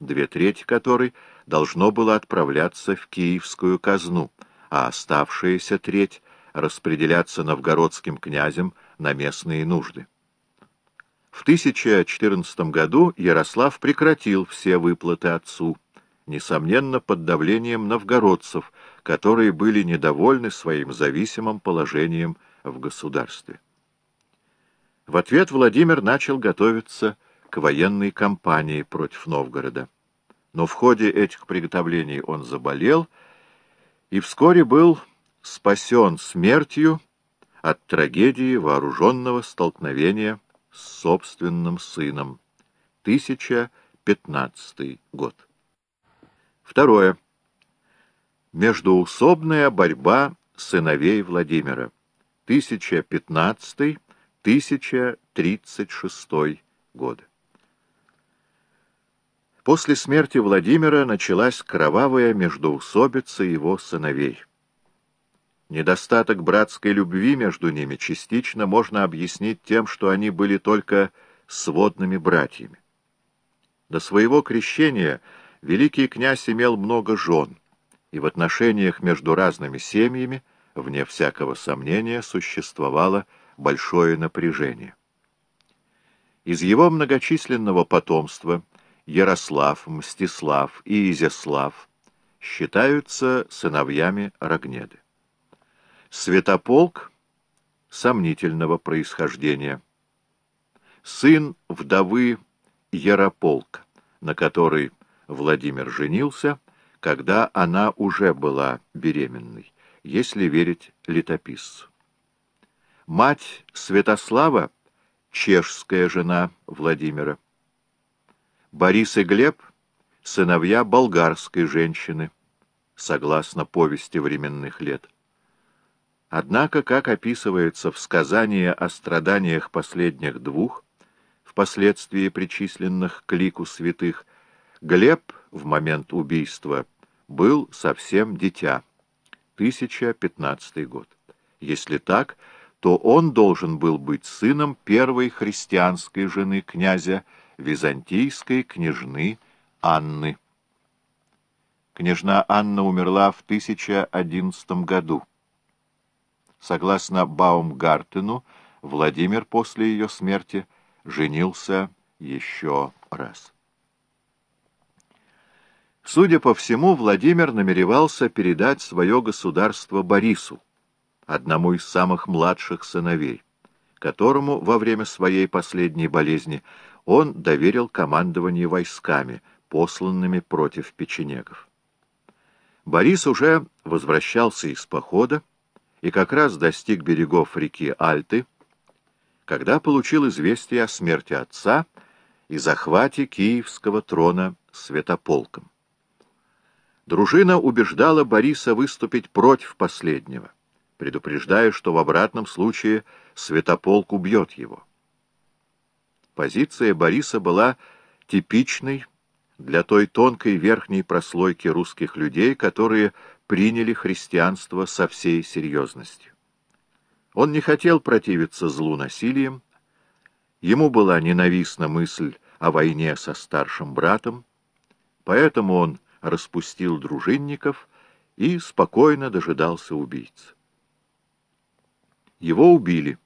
две трети которой должно было отправляться в киевскую казну, а оставшаяся треть распределяться новгородским князем на местные нужды. В 1014 году Ярослав прекратил все выплаты отцу, несомненно, под давлением новгородцев, которые были недовольны своим зависимым положением в государстве. В ответ Владимир начал готовиться к военной кампании против Новгорода. Но в ходе этих приготовлений он заболел и вскоре был спасен смертью от трагедии вооруженного столкновения с собственным сыном. 1015 год. Второе. Междуусобная борьба сыновей Владимира. 1015-1036 годы. После смерти Владимира началась кровавая междоусобица его сыновей. Недостаток братской любви между ними частично можно объяснить тем, что они были только сводными братьями. До своего крещения великий князь имел много жен, и в отношениях между разными семьями, вне всякого сомнения, существовало большое напряжение. Из его многочисленного потомства Ярослав, Мстислав и Изяслав считаются сыновьями Рогнеды. Святополк сомнительного происхождения. Сын вдовы Ярополк, на которой Владимир женился, когда она уже была беременной, если верить летописцу. Мать Святослава — чешская жена Владимира. Борис и Глеб — сыновья болгарской женщины, согласно повести временных лет. Однако, как описывается в сказании о страданиях последних двух, впоследствии причисленных к лику святых, Глеб в момент убийства был совсем дитя, 1015 год. Если так, то он должен был быть сыном первой христианской жены князя, византийской княжны Анны. Княжна Анна умерла в 1011 году. Согласно Баумгартену, Владимир после ее смерти женился еще раз. Судя по всему, Владимир намеревался передать свое государство Борису, одному из самых младших сыновей, которому во время своей последней болезни он доверил командование войсками, посланными против печенегов. Борис уже возвращался из похода, и как раз достиг берегов реки Альты, когда получил известие о смерти отца и захвате киевского трона святополком. Дружина убеждала Бориса выступить против последнего, предупреждая, что в обратном случае святополк убьет его. Позиция Бориса была типичной для той тонкой верхней прослойки русских людей, которые приняли христианство со всей серьезностью. Он не хотел противиться злу насилием, ему была ненавистна мысль о войне со старшим братом, поэтому он распустил дружинников и спокойно дожидался убийц. Его убили,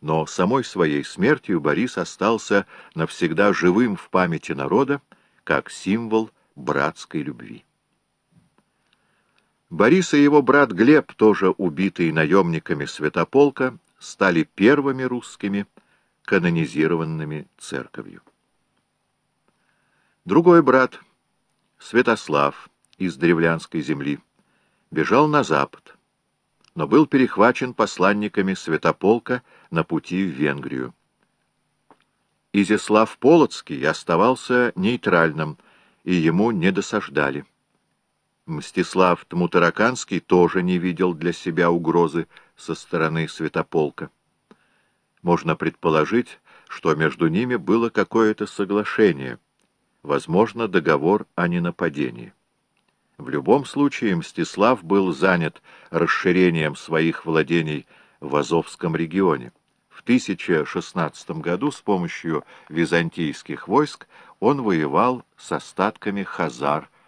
но самой своей смертью Борис остался навсегда живым в памяти народа, как символ братской любви. Борис и его брат Глеб, тоже убитые наемниками Святополка, стали первыми русскими, канонизированными церковью. Другой брат, Святослав, из древлянской земли, бежал на запад, но был перехвачен посланниками Святополка на пути в Венгрию. Изяслав Полоцкий оставался нейтральным, и ему не досаждали. Мстислав Тмутараканский тоже не видел для себя угрозы со стороны Святополка. Можно предположить, что между ними было какое-то соглашение, возможно, договор о ненападении. В любом случае Мстислав был занят расширением своих владений в Азовском регионе. В 1016 году с помощью византийских войск он воевал с остатками хазар